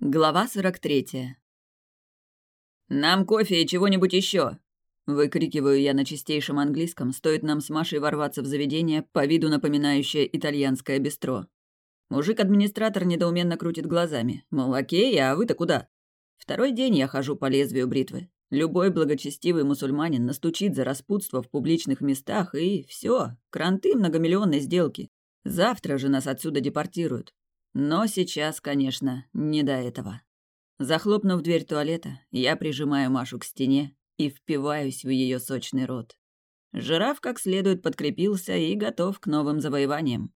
Глава 43. «Нам кофе и чего-нибудь еще!» Выкрикиваю я на чистейшем английском, стоит нам с Машей ворваться в заведение, по виду напоминающее итальянское бистро. Мужик-администратор недоуменно крутит глазами. Мол, окей, а вы-то куда? Второй день я хожу по лезвию бритвы. Любой благочестивый мусульманин настучит за распутство в публичных местах, и все, кранты многомиллионной сделки. Завтра же нас отсюда депортируют. Но сейчас, конечно, не до этого. Захлопнув дверь туалета, я прижимаю Машу к стене и впиваюсь в ее сочный рот. Жираф как следует подкрепился и готов к новым завоеваниям.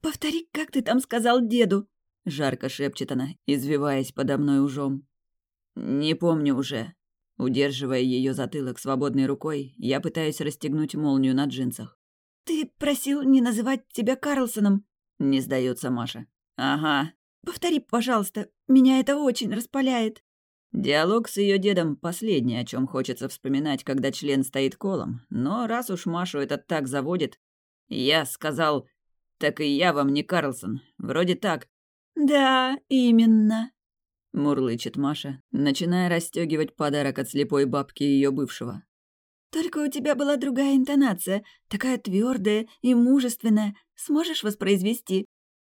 «Повтори, как ты там сказал деду?» — жарко шепчет она, извиваясь подо мной ужом. «Не помню уже». Удерживая ее затылок свободной рукой, я пытаюсь расстегнуть молнию на джинсах. «Ты просил не называть тебя Карлсоном?» — не сдается Маша. «Ага». «Повтори, пожалуйста, меня это очень распаляет». Диалог с ее дедом – последнее, о чем хочется вспоминать, когда член стоит колом. Но раз уж Машу это так заводит, я сказал, так и я вам не Карлсон. Вроде так. «Да, именно», — мурлычет Маша, начиная расстегивать подарок от слепой бабки ее бывшего. «Только у тебя была другая интонация, такая твердая и мужественная. Сможешь воспроизвести?»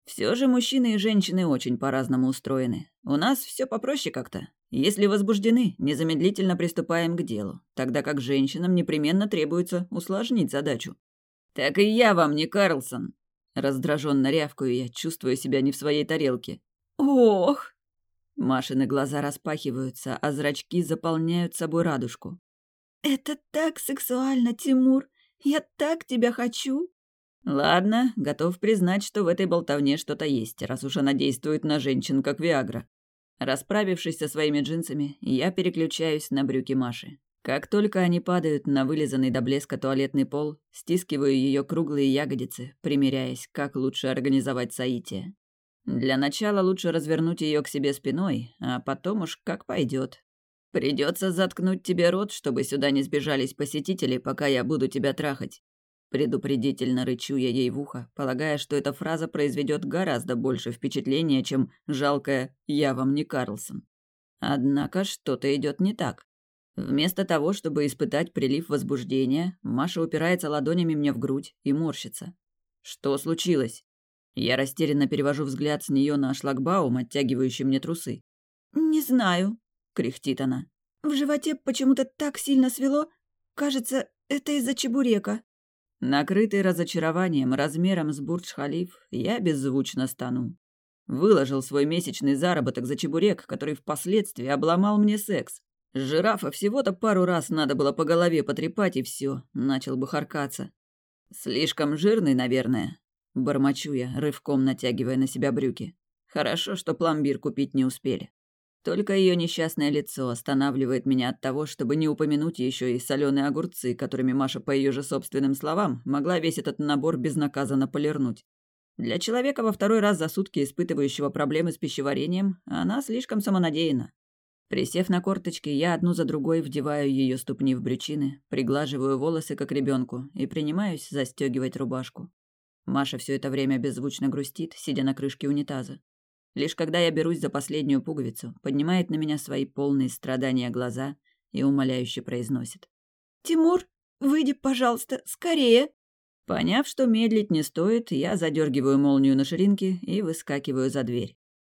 Все же мужчины и женщины очень по-разному устроены. У нас все попроще как-то. Если возбуждены, незамедлительно приступаем к делу, тогда как женщинам непременно требуется усложнить задачу. «Так и я вам не Карлсон!» Раздраженно рявкаю я, чувствую себя не в своей тарелке. «Ох!» Машины глаза распахиваются, а зрачки заполняют собой радужку. «Это так сексуально, Тимур! Я так тебя хочу!» Ладно, готов признать, что в этой болтовне что-то есть, раз уж она действует на женщин, как Виагра. Расправившись со своими джинсами, я переключаюсь на брюки Маши. Как только они падают на вылизанный до блеска туалетный пол, стискиваю ее круглые ягодицы, примеряясь, как лучше организовать соитие. Для начала лучше развернуть ее к себе спиной, а потом уж как пойдет. Придется заткнуть тебе рот, чтобы сюда не сбежались посетители, пока я буду тебя трахать. Предупредительно рычу я ей в ухо, полагая, что эта фраза произведет гораздо больше впечатления, чем жалкое «я вам не Карлсон». Однако что-то идет не так. Вместо того, чтобы испытать прилив возбуждения, Маша упирается ладонями мне в грудь и морщится. Что случилось? Я растерянно перевожу взгляд с нее на шлагбаум, оттягивающий мне трусы. «Не знаю», — кряхтит она. «В животе почему-то так сильно свело. Кажется, это из-за чебурека». Накрытый разочарованием размером с Бурдж-Халиф, я беззвучно стану. Выложил свой месячный заработок за чебурек, который впоследствии обломал мне секс. Жирафа всего-то пару раз надо было по голове потрепать, и все, начал бы харкаться. Слишком жирный, наверное. Бормочу я, рывком натягивая на себя брюки. Хорошо, что пломбир купить не успели. Только ее несчастное лицо останавливает меня от того, чтобы не упомянуть еще и соленые огурцы, которыми Маша, по ее же собственным словам, могла весь этот набор безнаказанно полирнуть. Для человека во второй раз за сутки испытывающего проблемы с пищеварением, она слишком самонадеяна. Присев на корточки, я одну за другой вдеваю ее ступни в брючины, приглаживаю волосы, как ребенку, и принимаюсь застегивать рубашку. Маша все это время беззвучно грустит, сидя на крышке унитаза. Лишь когда я берусь за последнюю пуговицу, поднимает на меня свои полные страдания глаза и умоляюще произносит. «Тимур, выйди, пожалуйста, скорее!» Поняв, что медлить не стоит, я задергиваю молнию на ширинке и выскакиваю за дверь.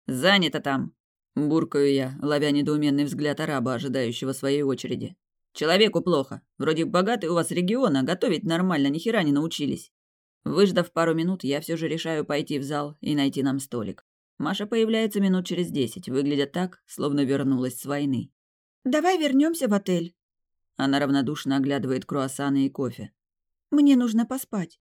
«Занято там!» – буркаю я, ловя недоуменный взгляд араба, ожидающего своей очереди. «Человеку плохо. Вроде богатый у вас регион, а готовить нормально ни хера не научились». Выждав пару минут, я все же решаю пойти в зал и найти нам столик. Маша появляется минут через десять, выглядя так, словно вернулась с войны. «Давай вернемся в отель». Она равнодушно оглядывает круассаны и кофе. «Мне нужно поспать».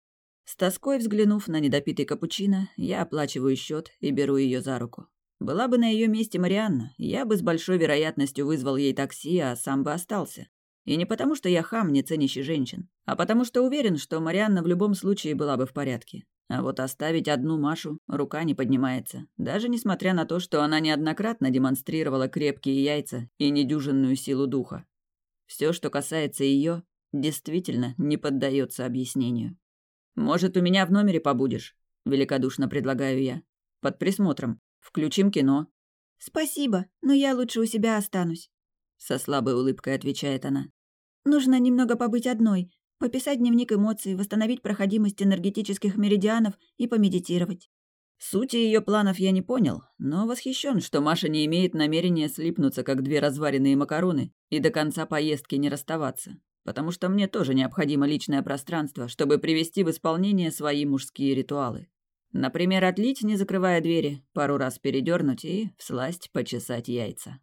С тоской взглянув на недопитый капучино, я оплачиваю счет и беру ее за руку. Была бы на ее месте Марианна, я бы с большой вероятностью вызвал ей такси, а сам бы остался. И не потому, что я хам, не ценящий женщин, а потому что уверен, что Марианна в любом случае была бы в порядке. А вот оставить одну Машу рука не поднимается, даже несмотря на то, что она неоднократно демонстрировала крепкие яйца и недюжинную силу духа. Все, что касается ее, действительно не поддается объяснению. «Может, у меня в номере побудешь?» – великодушно предлагаю я. «Под присмотром. Включим кино». «Спасибо, но я лучше у себя останусь», — со слабой улыбкой отвечает она. «Нужно немного побыть одной, пописать дневник эмоций, восстановить проходимость энергетических меридианов и помедитировать». Сути ее планов я не понял, но восхищен, что Маша не имеет намерения слипнуться, как две разваренные макароны, и до конца поездки не расставаться, потому что мне тоже необходимо личное пространство, чтобы привести в исполнение свои мужские ритуалы. Например, отлить, не закрывая двери, пару раз передернуть и всласть почесать яйца.